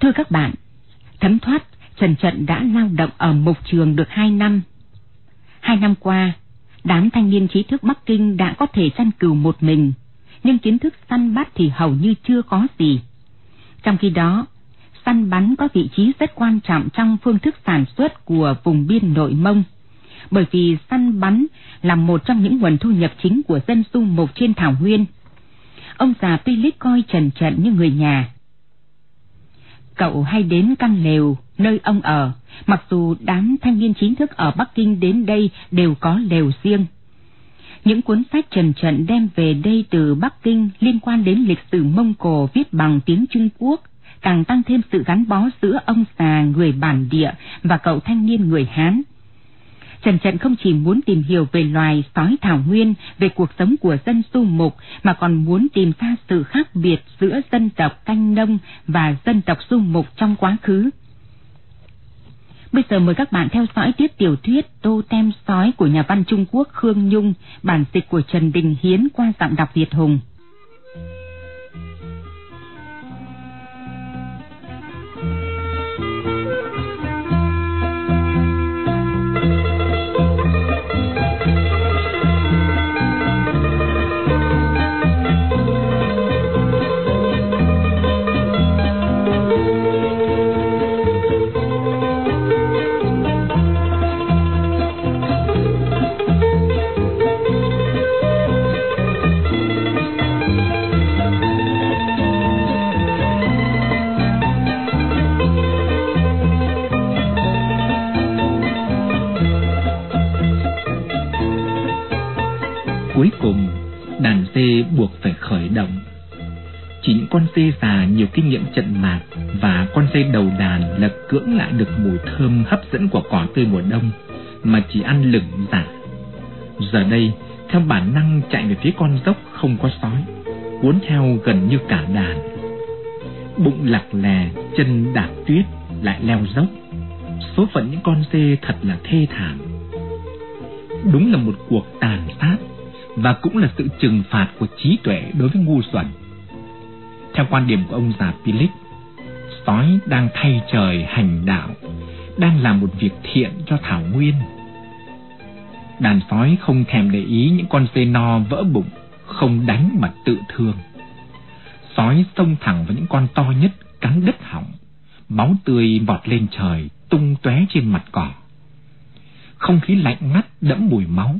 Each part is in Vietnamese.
Thưa các bạn, thấm thoát, Trần Trận đã lao động ở mục trường được hai năm. Hai năm qua, đám thanh niên trí thức Bắc Kinh đã có thể săn cừu một mình, nhưng kiến thức săn bắt thì hầu như chưa có gì. Trong khi đó, săn bắn có vị trí rất quan trọng trong phương thức sản xuất của vùng biên nội mông, bởi vì săn bắn là một trong những nguồn thu nhập chính của dân du mục trên thảo nguyên. Ông già Philip coi Trần Trận như người nhà, cậu hay đến căn lều nơi ông ở, mặc dù đám thanh niên chính thức ở Bắc Kinh đến đây đều có lều riêng. Những cuốn sách trần trận đem về đây từ Bắc Kinh liên quan đến lịch sử Mông Cổ viết bằng tiếng Trung Quốc, càng tăng thêm sự gắn bó giữa ông già người bản địa và cậu thanh niên người Hán. Trần Trận không chỉ muốn tìm hiểu về loài sói thảo nguyên, về cuộc sống của dân du mục, mà còn muốn tìm ra sự khác biệt giữa dân tộc canh nông và dân tộc du mục trong quá khứ. Bây giờ mời các bạn theo dõi tiếp tiểu thuyết Tô Tem Sói của nhà văn Trung Quốc Khương Nhung, bản dịch của Trần Đình Hiến qua giọng đọc Việt Hùng. Cuối cùng, đàn dê buộc phải khởi động. Chỉ những con dê già nhiều kinh nghiệm trận mạc và con dê đầu đàn là cưỡng lại được mùi thơm hấp dẫn của cỏ tươi mùa đông mà chỉ ăn lửng giả. Giờ đây, theo bản năng chạy về phía con dốc không có sói, cuốn theo gần như cả đàn. Bụng lặc lè, chân đạp tuyết, lại leo dốc. Số phận những con dê thật là thê thảm. Đúng là một cuộc tàn sát và cũng là sự trừng phạt của trí tuệ đối với ngu xuẩn. Theo quan điểm của ông già Philip, sói đang thay trời hành đạo, đang làm một việc thiện cho Thảo Nguyên. Đàn sói không thèm để ý những con dê no vỡ bụng, không đánh mà tự thương. Sói xông thẳng vào những con to nhất cắn đứt họng, máu tươi vọt lên trời, tung tóe trên mặt cỏ. Không khí lạnh ngắt đẫm mùi máu,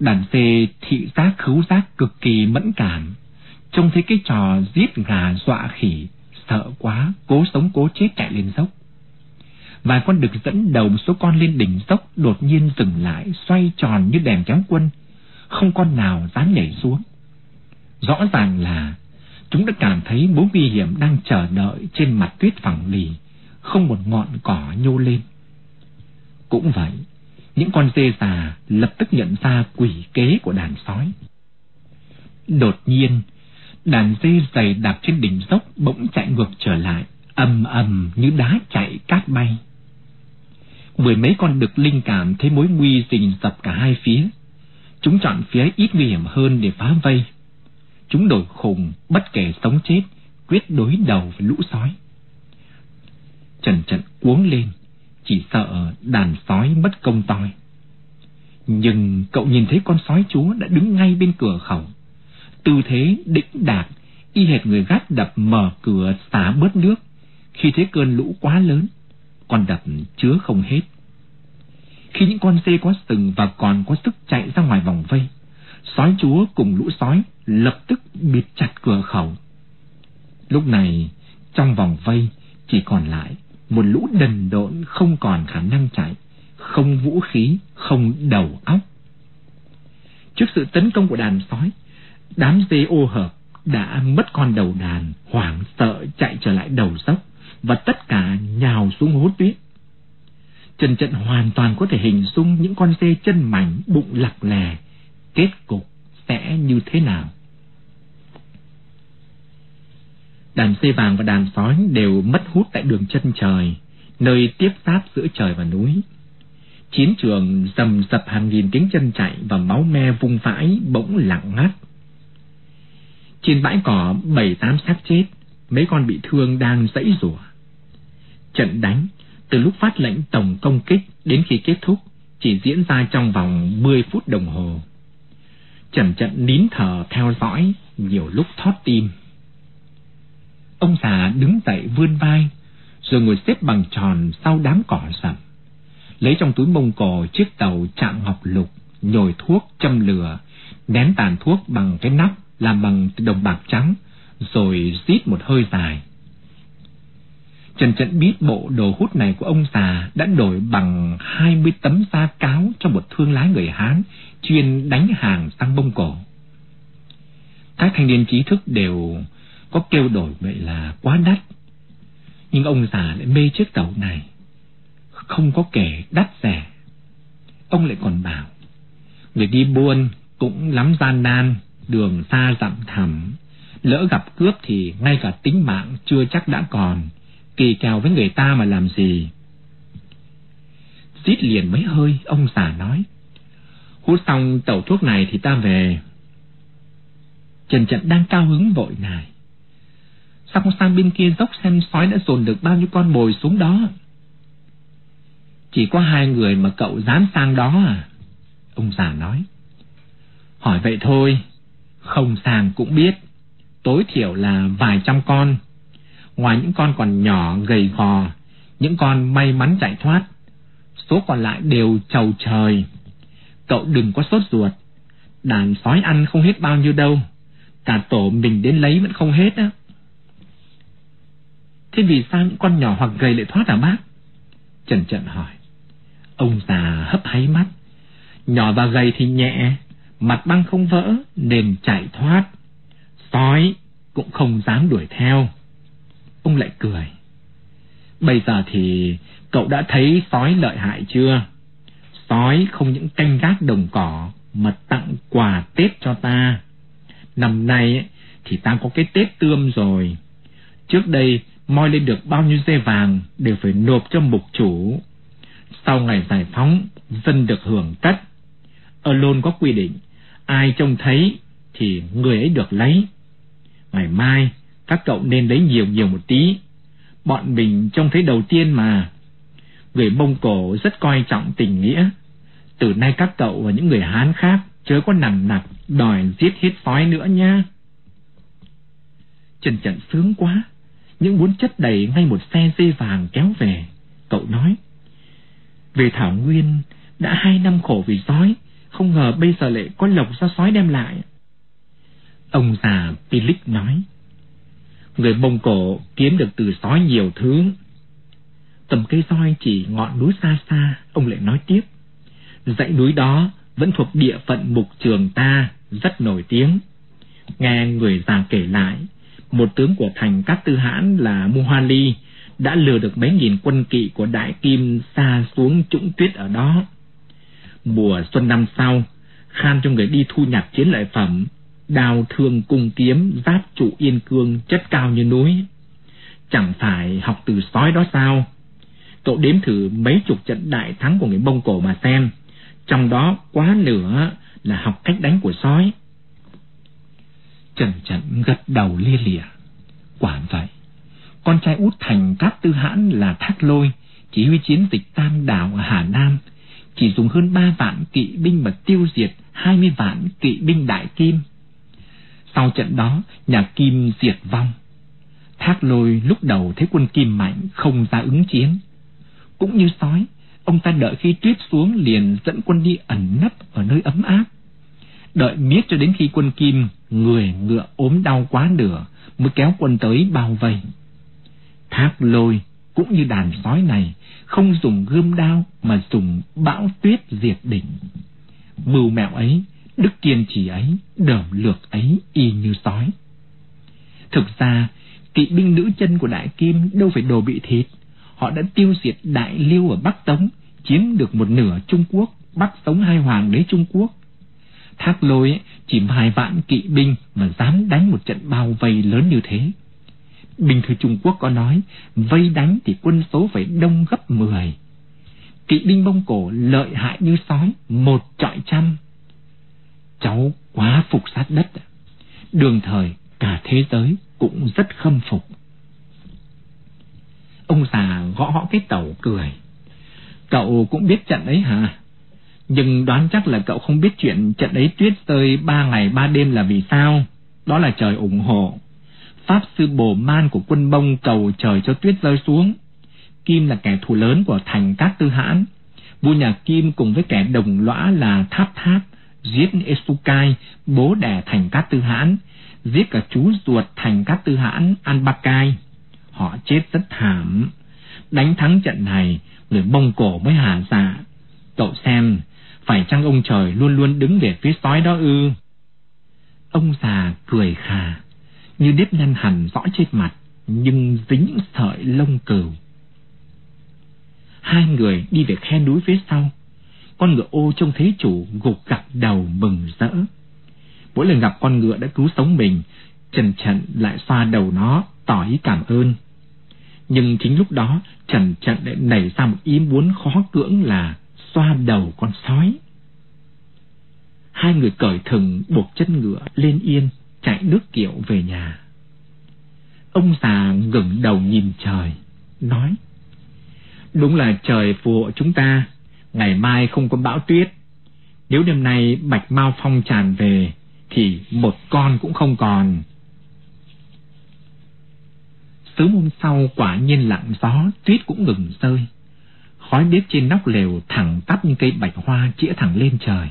Đàn dê thị giác khứu giác cực kỳ mẫn cảm. Trông thấy cái trò giết gà dọa khỉ, sợ quá, cố sống cố chết chạy lên dốc. Vài con đực dẫn đầu một số con lên đỉnh dốc đột nhiên dừng lại, xoay tròn như đèn kéo quân. Không con nào dám nhảy xuống. Rõ ràng là chúng đã cảm thấy mối nguy hiểm đang chờ đợi trên mặt tuyết phẳng lì, không một ngọn cỏ nhô lên. Cũng vậy, những con dê già lập tức nhận ra quỷ kế của đàn sói. Đột nhiên, đàn dê dày đạp trên đỉnh dốc bỗng chạy ngược trở lại, ầm ầm như đá chạy cát bay. Mười mấy con đực linh cảm thấy mối nguy rình dập cả hai phía. Chúng chọn phía ít nguy hiểm hơn để phá vây. Chúng đổi khùng, bất kể sống chết, quyết đối đầu với lũ sói. Trần trận cuống lên, chỉ sợ đàn sói mất công toi. Nhưng cậu nhìn thấy con sói chúa đã đứng ngay bên cửa khẩu. Tư thế đĩnh đạc, y hệt người gác đập mở cửa xả bớt nước khi thấy cơn lũ quá lớn. Con đập chứa không hết. Khi những con dê có sừng và còn có sức chạy ra ngoài vòng vây, sói chúa cùng lũ sói lập tức bịt chặt cửa khẩu. Lúc này, trong vòng vây chỉ còn lại một lũ đần độn không còn khả năng chạy, không vũ khí, không đầu óc. Trước sự tấn công của đàn sói, đám dê ô hợp đã mất con đầu đàn, hoảng sợ chạy trở lại đầu dốc và tất cả nhào xuống hố tuyết. Trần Trận hoàn toàn có thể hình dung những con dê chân mảnh, bụng lặc lè, kết cục sẽ như thế nào. Đàn dê vàng và đàn sói đều mất hút tại đường chân trời, nơi tiếp giáp giữa trời và núi. Chiến trường rầm rập hàng nghìn tiếng chân chạy và máu me vung vãi bỗng lặng ngắt. Trên bãi cỏ bảy tám xác chết, mấy con bị thương đang dãy rủa. Trận đánh từ lúc phát lệnh tổng công kích đến khi kết thúc chỉ diễn ra trong vòng 10 phút đồng hồ. Trần trận nín thở theo dõi, nhiều lúc thót tim. Ông già đứng dậy vươn vai, rồi ngồi xếp bằng tròn sau đám cỏ rậm. Lấy trong túi mông cổ chiếc tàu chạm ngọc lục, nhồi thuốc châm lửa, nén tàn thuốc bằng cái nắp làm bằng đồng bạc trắng, rồi rít một hơi dài. Trần Trận biết bộ đồ hút này của ông già đã đổi bằng 20 tấm da cáo cho một thương lái người Hán chuyên đánh hàng sang bông cổ. Các thanh niên trí thức đều có kêu đổi vậy là quá đắt. Nhưng ông già lại mê chiếc tàu này. Không có kẻ đắt rẻ. Ông lại còn bảo, người đi buôn cũng lắm gian nan, đường xa dặm thẳm. Lỡ gặp cướp thì ngay cả tính mạng chưa chắc đã còn kỳ kèo với người ta mà làm gì. Rít liền mấy hơi, ông già nói. Hút xong tẩu thuốc này thì ta về. Trần Trận đang cao hứng vội này. Sao không sang bên kia dốc xem sói đã dồn được bao nhiêu con mồi xuống đó? Chỉ có hai người mà cậu dám sang đó à? Ông già nói. Hỏi vậy thôi, không sang cũng biết. Tối thiểu là vài trăm con ngoài những con còn nhỏ gầy gò, những con may mắn chạy thoát, số còn lại đều trầu trời. Cậu đừng có sốt ruột, đàn sói ăn không hết bao nhiêu đâu, cả tổ mình đến lấy vẫn không hết á. Thế vì sao những con nhỏ hoặc gầy lại thoát hả bác? Trần Trận hỏi. Ông già hấp háy mắt, nhỏ và gầy thì nhẹ, mặt băng không vỡ nên chạy thoát. Sói cũng không dám đuổi theo. Ông lại cười. Bây giờ thì cậu đã thấy sói lợi hại chưa? Sói không những canh gác đồng cỏ mà tặng quà Tết cho ta. Năm nay thì ta có cái Tết tươm rồi. Trước đây moi lên được bao nhiêu dê vàng đều phải nộp cho mục chủ. Sau ngày giải phóng, dân được hưởng tất. Ở lôn có quy định, ai trông thấy thì người ấy được lấy. Ngày mai các cậu nên lấy nhiều nhiều một tí. Bọn mình trông thấy đầu tiên mà. Người Mông Cổ rất coi trọng tình nghĩa. Từ nay các cậu và những người Hán khác chớ có nặng nặc đòi giết hết sói nữa nha. Trần Trận sướng quá, những muốn chất đầy ngay một xe dây vàng kéo về. Cậu nói, về Thảo Nguyên đã hai năm khổ vì sói, không ngờ bây giờ lại có lộc do sói đem lại. Ông già Pilic nói, Người Mông Cổ kiếm được từ sói nhiều thứ. Tầm cây soi chỉ ngọn núi xa xa, ông lại nói tiếp. Dãy núi đó vẫn thuộc địa phận mục trường ta, rất nổi tiếng. Nghe người già kể lại, một tướng của thành Cát tư hãn là Muhali đã lừa được mấy nghìn quân kỵ của Đại Kim xa xuống trũng tuyết ở đó. Mùa xuân năm sau, khan cho người đi thu nhặt chiến lợi phẩm đào thương cung kiếm giáp trụ yên cương chất cao như núi. Chẳng phải học từ sói đó sao? Cậu đếm thử mấy chục trận đại thắng của người mông cổ mà xem. Trong đó quá nửa là học cách đánh của sói trần trận gật đầu lia lịa quả vậy con trai út thành cát tư hãn là thác lôi chỉ huy chiến dịch tam đảo ở hà nam chỉ dùng hơn ba vạn kỵ binh mà tiêu diệt hai mươi vạn kỵ binh đại kim sau trận đó, nhà Kim diệt vong. Thác lôi lúc đầu thấy quân Kim mạnh không ra ứng chiến. Cũng như sói, ông ta đợi khi tuyết xuống liền dẫn quân đi ẩn nấp ở nơi ấm áp. Đợi miết cho đến khi quân Kim, người ngựa ốm đau quá nửa, mới kéo quân tới bao vây. Thác lôi cũng như đàn sói này, không dùng gươm đao mà dùng bão tuyết diệt đỉnh. Mưu mẹo ấy, đức kiên trì ấy, đờm lược ấy y như sói. Thực ra, kỵ binh nữ chân của Đại Kim đâu phải đồ bị thịt. Họ đã tiêu diệt Đại Liêu ở Bắc Tống, chiếm được một nửa Trung Quốc, bắt sống hai hoàng đế Trung Quốc. Thác lôi chỉ vài vạn kỵ binh mà dám đánh một trận bao vây lớn như thế. Bình thư Trung Quốc có nói, vây đánh thì quân số phải đông gấp 10. Kỵ binh Mông Cổ lợi hại như sói, một trọi trăm. Cháu quá phục sát đất. Đường thời, cả thế giới cũng rất khâm phục. Ông già gõ gõ cái tàu cười. Cậu cũng biết trận ấy hả? Nhưng đoán chắc là cậu không biết chuyện trận ấy tuyết rơi ba ngày ba đêm là vì sao. Đó là trời ủng hộ. Pháp sư bồ man của quân bông cầu trời cho tuyết rơi xuống. Kim là kẻ thù lớn của thành Cát Tư Hãn. Vua nhà Kim cùng với kẻ đồng lõa là Tháp Tháp, giết Esukai, bố đẻ thành Cát Tư Hãn, giết cả chú ruột thành Cát Tư Hãn, Anbakai. Họ chết rất thảm. Đánh thắng trận này, người Mông Cổ mới hà dạ. Cậu xem, phải chăng ông trời luôn luôn đứng về phía sói đó ư? Ông già cười khà, như nếp nhăn hẳn rõ trên mặt, nhưng dính sợi lông cừu. Hai người đi về khe núi phía sau. Con ngựa ô trông thấy chủ gục gặp đầu mừng rỡ. Mỗi lần gặp con ngựa đã cứu sống mình, Trần Trận lại xoa đầu nó, tỏ ý cảm ơn. Nhưng chính lúc đó, Trần Trận lại nảy ra một ý muốn khó cưỡng là xoa đầu con sói. Hai người cởi thừng buộc chân ngựa lên yên, chạy nước kiệu về nhà. Ông già ngẩng đầu nhìn trời, nói Đúng là trời phù hộ chúng ta, ngày mai không có bão tuyết. Nếu đêm nay bạch mau phong tràn về, thì một con cũng không còn. Sớm hôm sau quả nhiên lặng gió, tuyết cũng ngừng rơi. Khói bếp trên nóc lều thẳng tắp như cây bạch hoa chĩa thẳng lên trời.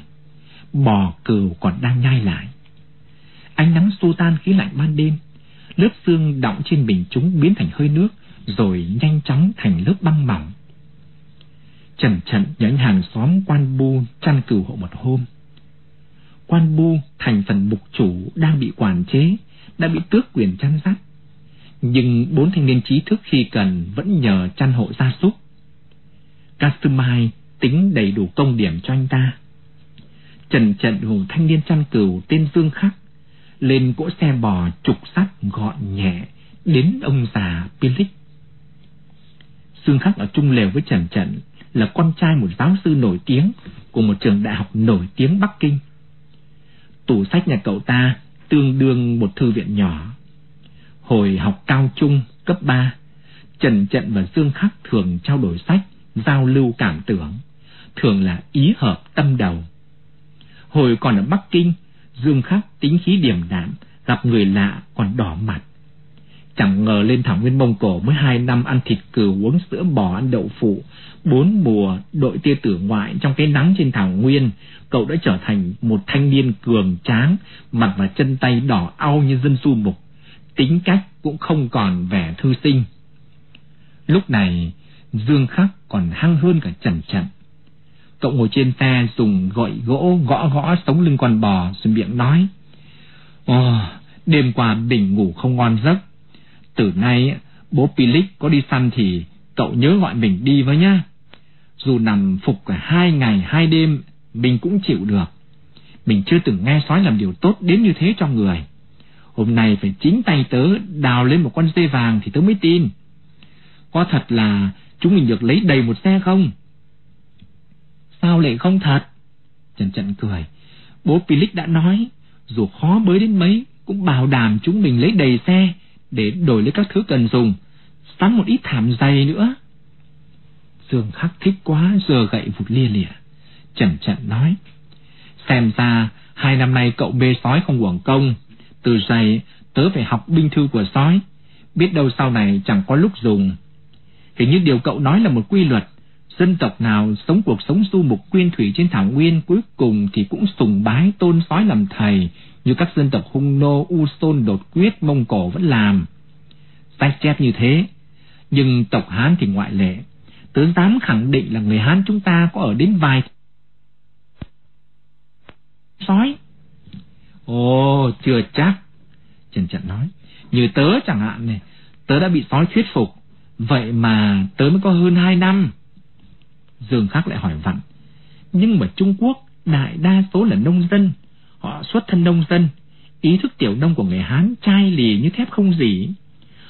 Bò cừu còn đang nhai lại. Ánh nắng xua tan khí lạnh ban đêm. Lớp xương đọng trên bình chúng biến thành hơi nước, rồi nhanh chóng thành lớp băng mỏng. Trần trận những hàng xóm quan bu chăn cừu hộ một hôm. Quan bu thành phần mục chủ đang bị quản chế, đã bị tước quyền chăn dắt. Nhưng bốn thanh niên trí thức khi cần vẫn nhờ chăn hộ gia súc. Kasumai tính đầy đủ công điểm cho anh ta. Trần trận hùng thanh niên chăn cừu tên Dương Khắc lên cỗ xe bò trục sắt gọn nhẹ đến ông già Pilic. Dương Khắc ở chung lều với Trần Trận là con trai một giáo sư nổi tiếng của một trường đại học nổi tiếng Bắc Kinh. Tủ sách nhà cậu ta tương đương một thư viện nhỏ. Hồi học cao trung cấp 3, Trần Trận và Dương Khắc thường trao đổi sách, giao lưu cảm tưởng, thường là ý hợp tâm đầu. Hồi còn ở Bắc Kinh, Dương Khắc tính khí điềm đạm, gặp người lạ còn đỏ mặt. Chẳng ngờ lên thảo nguyên Mông Cổ mới hai năm ăn thịt cừu uống sữa bò ăn đậu phụ, bốn mùa đội tia tử ngoại trong cái nắng trên thảo nguyên, cậu đã trở thành một thanh niên cường tráng, mặt và chân tay đỏ au như dân su mục, tính cách cũng không còn vẻ thư sinh. Lúc này, Dương Khắc còn hăng hơn cả Trần Trần. Cậu ngồi trên xe dùng gậy gỗ gõ gõ sống lưng con bò rồi miệng nói. Ồ, đêm qua bình ngủ không ngon giấc. Từ nay bố Pilic có đi săn thì cậu nhớ gọi mình đi với nhá. Dù nằm phục cả hai ngày hai đêm, mình cũng chịu được. Mình chưa từng nghe sói làm điều tốt đến như thế cho người. Hôm nay phải chính tay tớ đào lên một con dê vàng thì tớ mới tin. Có thật là chúng mình được lấy đầy một xe không? Sao lại không thật? Trần Trần cười. Bố Pilic đã nói, dù khó bới đến mấy, cũng bảo đảm chúng mình lấy đầy xe để đổi lấy các thứ cần dùng, sắm một ít thảm dày nữa. Dương Khắc thích quá, giờ gậy vụt lia lịa. Trần Trần nói, xem ra hai năm nay cậu bê sói không uổng công, từ giày tớ phải học binh thư của sói, biết đâu sau này chẳng có lúc dùng thì như điều cậu nói là một quy luật, Dân tộc nào sống cuộc sống du mục quyên thủy trên thảo nguyên cuối cùng thì cũng sùng bái tôn sói làm thầy, như các dân tộc Hung Nô, U Sôn, Đột Quyết, Mông Cổ vẫn làm. Sách chép như thế, nhưng tộc Hán thì ngoại lệ. Tớ dám khẳng định là người Hán chúng ta có ở đến vài sói. Ồ, chưa chắc. Trần Trận nói, như tớ chẳng hạn này, tớ đã bị sói thuyết phục, vậy mà tớ mới có hơn hai năm. Dương Khắc lại hỏi vặn, nhưng mà Trung Quốc đại đa số là nông dân, họ xuất thân nông dân, ý thức tiểu nông của người Hán chai lì như thép không gì.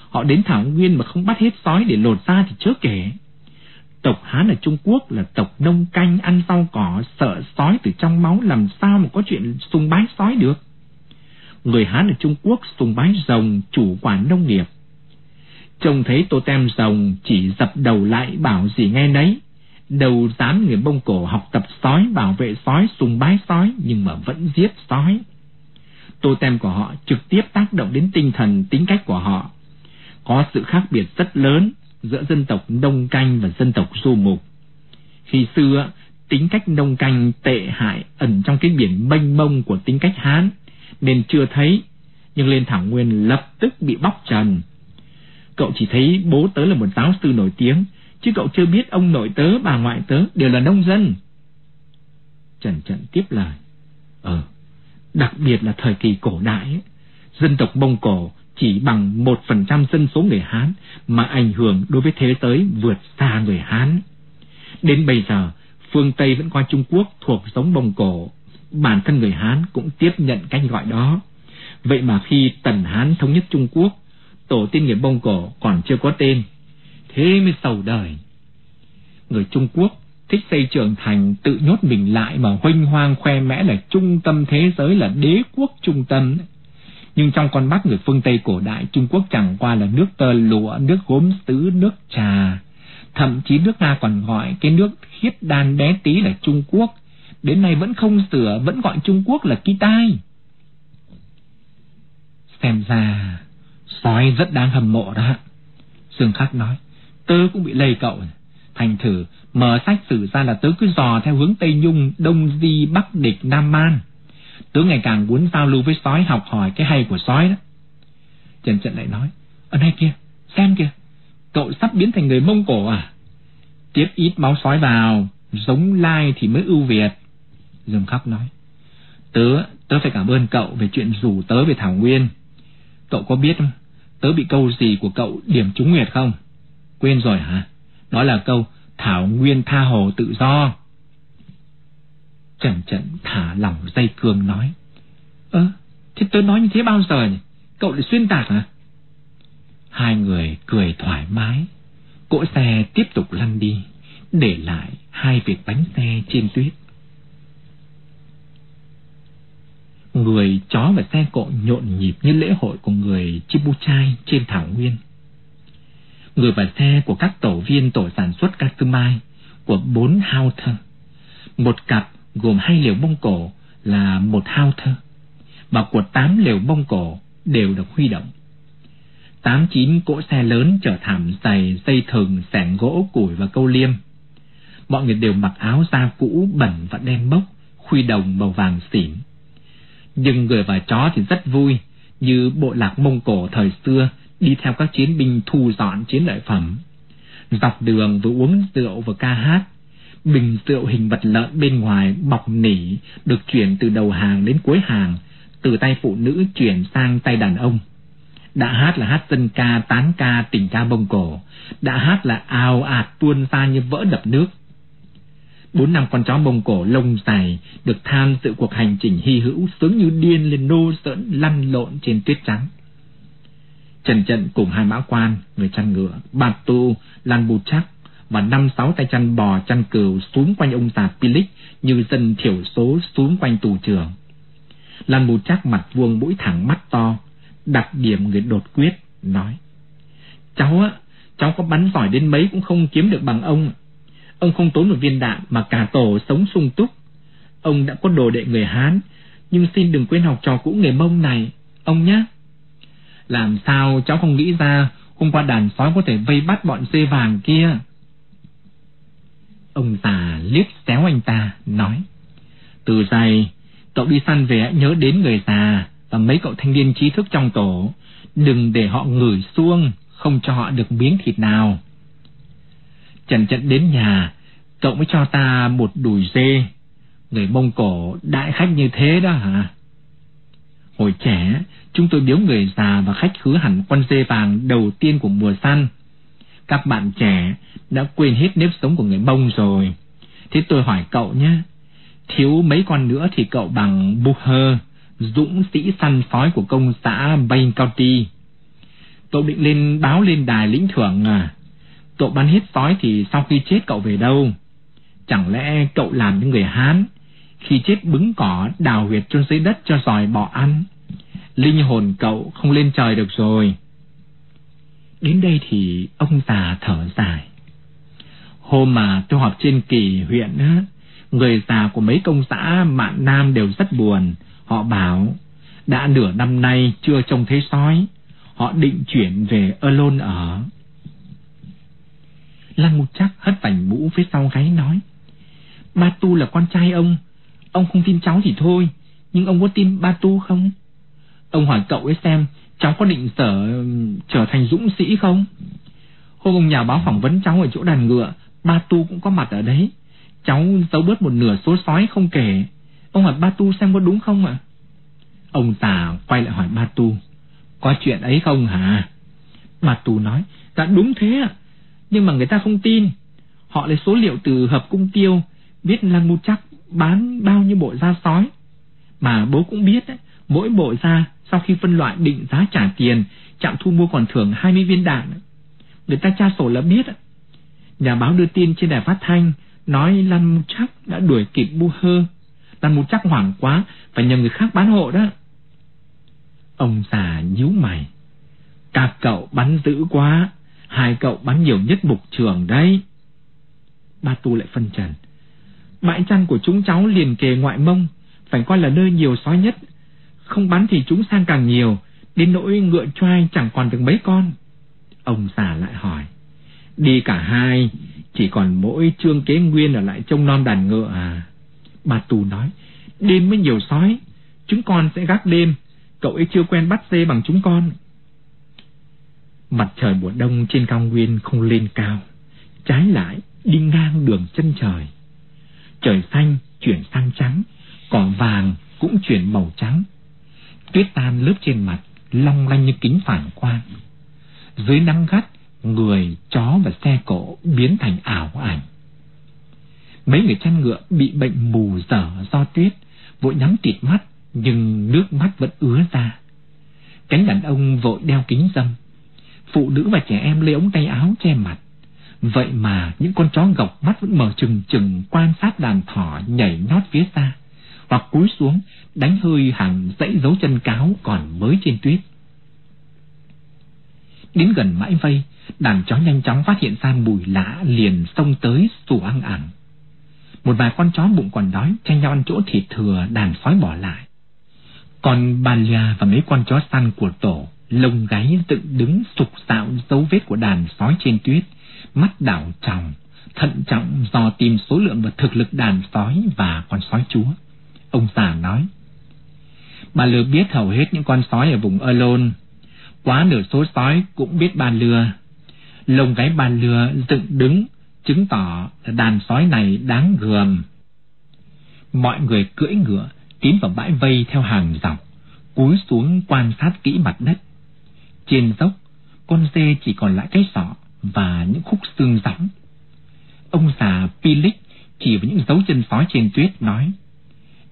Họ đến Thảo Nguyên mà không bắt hết sói để lột ra thì chớ kể. Tộc Hán ở Trung Quốc là tộc nông canh ăn rau cỏ, sợ sói từ trong máu làm sao mà có chuyện sùng bái sói được. Người Hán ở Trung Quốc sùng bái rồng chủ quản nông nghiệp. Trông thấy tô tem rồng chỉ dập đầu lại bảo gì nghe nấy. Đầu dám người bông Cổ học tập sói, bảo vệ sói, sùng bái sói nhưng mà vẫn giết sói. Tô tem của họ trực tiếp tác động đến tinh thần, tính cách của họ. Có sự khác biệt rất lớn giữa dân tộc nông canh và dân tộc du mục. Khi xưa, tính cách nông canh tệ hại ẩn trong cái biển mênh mông của tính cách Hán, nên chưa thấy, nhưng lên thảo nguyên lập tức bị bóc trần. Cậu chỉ thấy bố tớ là một giáo sư nổi tiếng, chứ cậu chưa biết ông nội tớ, bà ngoại tớ đều là nông dân. Trần Trận tiếp lời, Ờ, đặc biệt là thời kỳ cổ đại, ấy, dân tộc Mông Cổ chỉ bằng một phần trăm dân số người Hán mà ảnh hưởng đối với thế giới vượt xa người Hán. Đến bây giờ, phương Tây vẫn coi Trung Quốc thuộc giống Mông Cổ, bản thân người Hán cũng tiếp nhận cách gọi đó. Vậy mà khi Tần Hán thống nhất Trung Quốc, tổ tiên người Mông Cổ còn chưa có tên, thế mới sầu đời. Người Trung Quốc thích xây trường thành tự nhốt mình lại mà huynh hoang khoe mẽ là trung tâm thế giới là đế quốc trung tâm nhưng trong con mắt người phương Tây cổ đại Trung Quốc chẳng qua là nước tơ lụa, nước gốm sứ, nước trà. Thậm chí nước Nga còn gọi cái nước khiết đan bé tí là Trung Quốc. Đến nay vẫn không sửa, vẫn gọi Trung Quốc là Kitai. Xem ra, sói rất đáng hâm mộ đó. Dương Khắc nói, tớ cũng bị lây cậu. Thành thử, mở sách sử ra là tớ cứ dò theo hướng Tây Nhung, Đông Di, Bắc Địch, Nam Man. Tớ ngày càng muốn giao lưu với sói học hỏi cái hay của sói đó. Trần Trận lại nói, ở đây kia, xem kìa, cậu sắp biến thành người Mông Cổ à? Tiếp ít máu sói vào, giống lai thì mới ưu việt. Dương Khắc nói, tớ, tớ phải cảm ơn cậu về chuyện rủ tớ về Thảo Nguyên. Cậu có biết không, tớ bị câu gì của cậu điểm trúng nguyệt không? Quên rồi hả? Đó là câu Thảo Nguyên tha hồ tự do. Trần Trận thả lỏng dây cương nói. Ơ, thế tớ nói như thế bao giờ nhỉ? Cậu lại xuyên tạc à? Hai người cười thoải mái. Cỗ xe tiếp tục lăn đi, để lại hai vệt bánh xe trên tuyết. Người chó và xe cộ nhộn nhịp như lễ hội của người Chibuchai trên thảo nguyên. Người và xe của các tổ viên tổ sản xuất Kasumai của bốn Hauter. Một cặp gồm hai liều bông cổ là một hao thơ và của tám liều bông cổ đều được huy động. Tám chín cỗ xe lớn chở thảm dày, dây thừng, sẻng gỗ, củi và câu liêm. Mọi người đều mặc áo da cũ, bẩn và đen bốc, khuy đồng màu vàng xỉn. Nhưng người và chó thì rất vui, như bộ lạc Mông Cổ thời xưa đi theo các chiến binh thu dọn chiến lợi phẩm. Dọc đường vừa uống rượu vừa ca hát, bình rượu hình vật lợn bên ngoài bọc nỉ được chuyển từ đầu hàng đến cuối hàng, từ tay phụ nữ chuyển sang tay đàn ông. Đã hát là hát dân ca, tán ca, tình ca bông cổ, đã hát là ào ạt tuôn ra như vỡ đập nước. Bốn năm con chó bông cổ lông dài được tham dự cuộc hành trình hy hữu sướng như điên lên nô sỡn lăn lộn trên tuyết trắng. Trần Trận cùng hai mã quan, người chăn ngựa, Bạt Tu, Lan Bù Chắc và năm sáu tay chăn bò chăn cừu xuống quanh ông già Pilic như dân thiểu số xuống quanh tù trường. Lan mù chắc mặt vuông mũi thẳng mắt to, đặc điểm người đột quyết, nói. Cháu á, cháu có bắn giỏi đến mấy cũng không kiếm được bằng ông. Ông không tốn một viên đạn mà cả tổ sống sung túc. Ông đã có đồ đệ người Hán, nhưng xin đừng quên học trò cũ người Mông này, ông nhé. Làm sao cháu không nghĩ ra hôm qua đàn sói có thể vây bắt bọn dê vàng kia? Ông già liếc xéo anh ta, nói. Từ dày, cậu đi săn về nhớ đến người già và mấy cậu thanh niên trí thức trong tổ. Đừng để họ ngửi xuông, không cho họ được miếng thịt nào. Trần trận đến nhà, cậu mới cho ta một đùi dê. Người Mông Cổ đại khách như thế đó hả? Hồi trẻ, chúng tôi biếu người già và khách khứa hẳn con dê vàng đầu tiên của mùa săn. Các bạn trẻ đã quên hết nếp sống của người Mông rồi. Thế tôi hỏi cậu nhé, thiếu mấy con nữa thì cậu bằng Booker, dũng sĩ săn sói của công xã Bain County. Cậu định lên báo lên đài lĩnh thưởng à? Cậu bắn hết sói thì sau khi chết cậu về đâu? Chẳng lẽ cậu làm như người Hán, khi chết bứng cỏ đào huyệt chôn dưới đất cho giòi bỏ ăn? Linh hồn cậu không lên trời được rồi. Đến đây thì ông già thở dài. Hôm mà tôi họp trên kỳ huyện á, người già của mấy công xã Mạn Nam đều rất buồn. Họ bảo, đã nửa năm nay chưa trông thấy sói, họ định chuyển về Alone ở. Lăng một chắc hất vành mũ phía sau gáy nói, Ba Tu là con trai ông, ông không tin cháu thì thôi, nhưng ông có tin Ba Tu không? Ông hỏi cậu ấy xem, cháu có định sở trở thành dũng sĩ không? Hôm ông nhà báo phỏng vấn cháu ở chỗ đàn ngựa, Ba Tu cũng có mặt ở đấy. Cháu giấu bớt một nửa số sói không kể. Ông hỏi Ba Tu xem có đúng không ạ? Ông già quay lại hỏi Ba Tu, có chuyện ấy không hả? Ba Tu nói, dạ đúng thế ạ. Nhưng mà người ta không tin. Họ lấy số liệu từ hợp cung tiêu, biết Lăng Mu chắc bán bao nhiêu bộ da sói. Mà bố cũng biết đấy, mỗi bộ da sau khi phân loại định giá trả tiền, trạm thu mua còn thưởng 20 viên đạn. Người ta tra sổ là biết. Nhà báo đưa tin trên đài phát thanh, nói Lăng Mu chắc đã đuổi kịp bu hơ. Lăng Mu chắc hoảng quá, phải nhờ người khác bán hộ đó. Ông già nhíu mày. Các cậu bắn dữ quá, hai cậu bắn nhiều nhất mục trường đấy. Ba Tu lại phân trần. Bãi chăn của chúng cháu liền kề ngoại mông, phải coi là nơi nhiều sói nhất. Không bắn thì chúng sang càng nhiều, đến nỗi ngựa choai chẳng còn được mấy con. Ông già lại hỏi. Đi cả hai, chỉ còn mỗi trương kế nguyên ở lại trông non đàn ngựa à? Bà Tù nói, đêm mới nhiều sói, chúng con sẽ gác đêm, cậu ấy chưa quen bắt dê bằng chúng con. Mặt trời mùa đông trên cao nguyên không lên cao, trái lại đi ngang đường chân trời. Trời xanh chuyển sang trắng, cỏ vàng cũng chuyển màu trắng. Tuyết tan lớp trên mặt, long lanh như kính phản quang. Dưới nắng gắt, người, chó và xe cộ biến thành ảo ảnh. Mấy người chăn ngựa bị bệnh mù dở do tuyết, vội nhắm tịt mắt, nhưng nước mắt vẫn ứa ra. Cánh đàn ông vội đeo kính dâm, phụ nữ và trẻ em lấy ống tay áo che mặt. Vậy mà những con chó gọc mắt vẫn mở chừng chừng quan sát đàn thỏ nhảy nhót phía xa, hoặc cúi xuống đánh hơi hàng dãy dấu chân cáo còn mới trên tuyết. Đến gần mãi vây, đàn chó nhanh chóng phát hiện ra mùi lạ liền xông tới sủa ăn ẳng. Một vài con chó bụng còn đói tranh nhau ăn chỗ thịt thừa đàn sói bỏ lại. Còn Balia và mấy con chó săn của tổ lông gáy dựng đứng sục sạo dấu vết của đàn sói trên tuyết, mắt đảo tròng, thận trọng dò tìm số lượng và thực lực đàn sói và con sói chúa. Ông già nói, bà lừa biết hầu hết những con sói ở vùng Alone, quá nửa số sói cũng biết bà lừa. Lông gáy bà lừa dựng đứng, chứng tỏ là đàn sói này đáng gườm. Mọi người cưỡi ngựa tiến vào bãi vây theo hàng dọc, cúi xuống quan sát kỹ mặt đất. Trên dốc, con dê chỉ còn lại cái sọ và những khúc xương rắn. Ông già Pilic chỉ vào những dấu chân sói trên tuyết nói,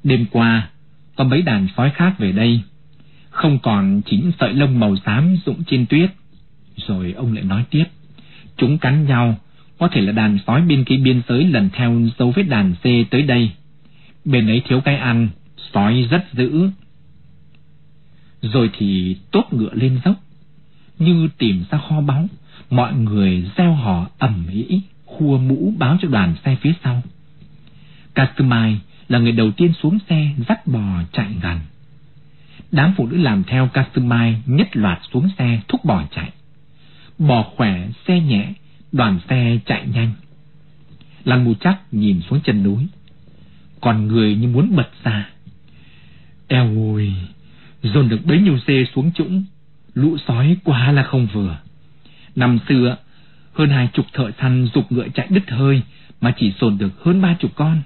Đêm qua, có mấy đàn sói khác về đây, không còn chỉ những sợi lông màu xám rụng trên tuyết. Rồi ông lại nói tiếp, chúng cắn nhau, có thể là đàn sói bên kia biên giới lần theo dấu vết đàn dê tới đây. Bên ấy thiếu cái ăn, sói rất dữ. Rồi thì tốt ngựa lên dốc, như tìm ra kho báu, mọi người gieo hò ầm ĩ, khua mũ báo cho đoàn xe phía sau. Kasumai là người đầu tiên xuống xe dắt bò chạy gần. Đám phụ nữ làm theo Kasumai nhất loạt xuống xe thúc bò chạy. Bò khỏe, xe nhẹ, đoàn xe chạy nhanh. Lăng mù chắc nhìn xuống chân núi, còn người như muốn bật ra. Eo ôi, dồn được bấy nhiêu xe xuống trũng, lũ sói quá là không vừa. Năm xưa, hơn hai chục thợ săn dục ngựa chạy đứt hơi mà chỉ sồn được hơn ba chục con.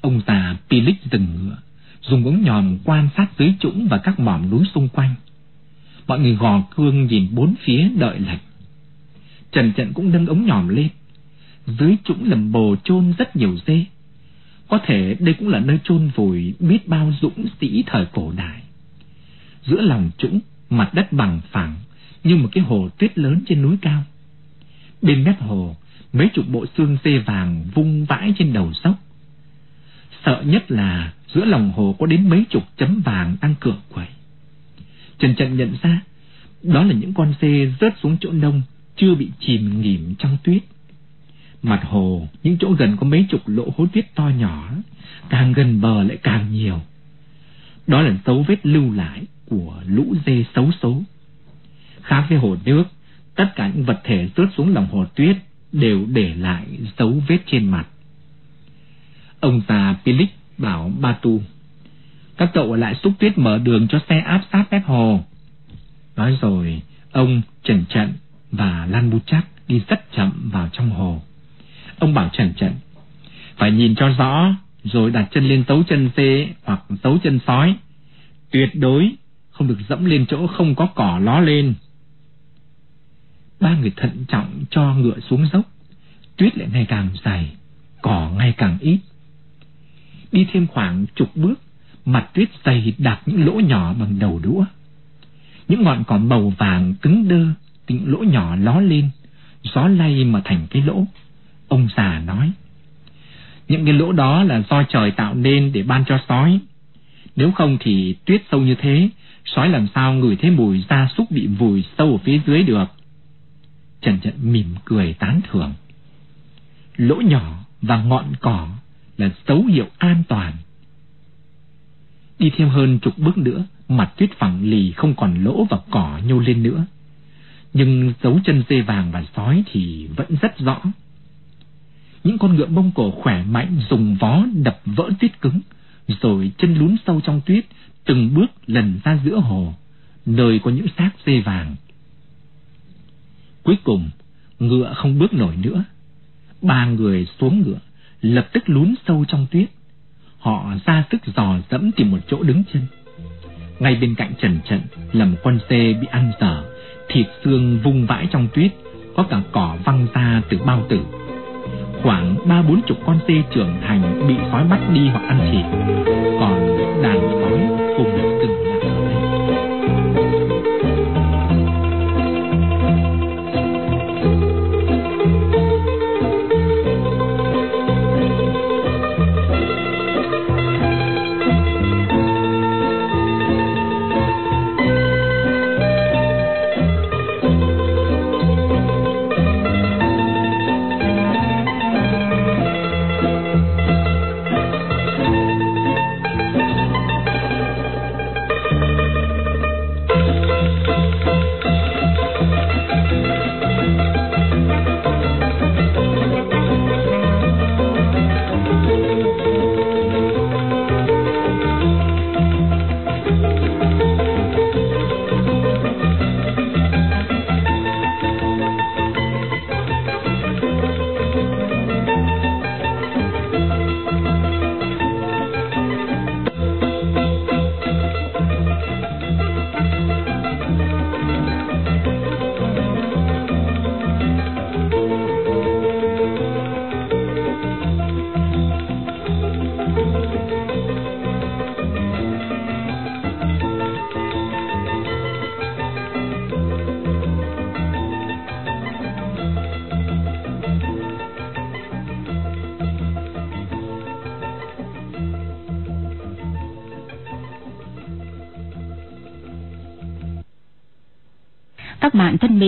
Ông già Pilic dừng ngựa, dùng ống nhòm quan sát dưới trũng và các mỏm núi xung quanh. Mọi người gò cương nhìn bốn phía đợi lệnh. Trần Trận cũng nâng ống nhòm lên. Dưới trũng lầm bồ chôn rất nhiều dê. Có thể đây cũng là nơi chôn vùi biết bao dũng sĩ thời cổ đại. Giữa lòng trũng, mặt đất bằng phẳng, như một cái hồ tuyết lớn trên núi cao. Bên mép hồ, mấy chục bộ xương dê vàng vung vãi trên đầu sóc. Sợ nhất là giữa lòng hồ có đến mấy chục chấm vàng đang cựa quẩy. Trần Trận nhận ra, đó là những con dê rớt xuống chỗ nông, chưa bị chìm nghỉm trong tuyết. Mặt hồ, những chỗ gần có mấy chục lỗ hố tuyết to nhỏ, càng gần bờ lại càng nhiều. Đó là dấu vết lưu lại của lũ dê xấu số. Khác với hồ nước, tất cả những vật thể rớt xuống lòng hồ tuyết đều để lại dấu vết trên mặt. Ông già Pilic bảo Batu, các cậu ở lại xúc tuyết mở đường cho xe áp sát mép hồ. Nói rồi, ông Trần Trận và Lan Bu Chắc đi rất chậm vào trong hồ. Ông bảo Trần Trận, phải nhìn cho rõ, rồi đặt chân lên dấu chân dê hoặc dấu chân sói. Tuyệt đối không được dẫm lên chỗ không có cỏ ló lên. Ba người thận trọng cho ngựa xuống dốc, tuyết lại ngày càng dày, cỏ ngày càng ít. Đi thêm khoảng chục bước, mặt tuyết dày đặt những lỗ nhỏ bằng đầu đũa. Những ngọn cỏ màu vàng cứng đơ, những lỗ nhỏ ló lên, gió lay mà thành cái lỗ. Ông già nói, những cái lỗ đó là do trời tạo nên để ban cho sói. Nếu không thì tuyết sâu như thế, sói làm sao ngửi thấy mùi gia súc bị vùi sâu ở phía dưới được. Trần Trận mỉm cười tán thưởng. Lỗ nhỏ và ngọn cỏ là dấu hiệu an toàn. Đi thêm hơn chục bước nữa, mặt tuyết phẳng lì không còn lỗ và cỏ nhô lên nữa. Nhưng dấu chân dê vàng và sói thì vẫn rất rõ. Những con ngựa mông cổ khỏe mạnh dùng vó đập vỡ tuyết cứng, rồi chân lún sâu trong tuyết, từng bước lần ra giữa hồ, nơi có những xác dê vàng. Cuối cùng, ngựa không bước nổi nữa. Ba người xuống ngựa, lập tức lún sâu trong tuyết. Họ ra sức dò dẫm tìm một chỗ đứng chân. Ngay bên cạnh trần trận là một con dê bị ăn dở, thịt xương vung vãi trong tuyết, có cả cỏ văng ra từ bao tử. Khoảng ba bốn chục con dê trưởng thành bị sói bắt đi hoặc ăn thịt, còn đàn sói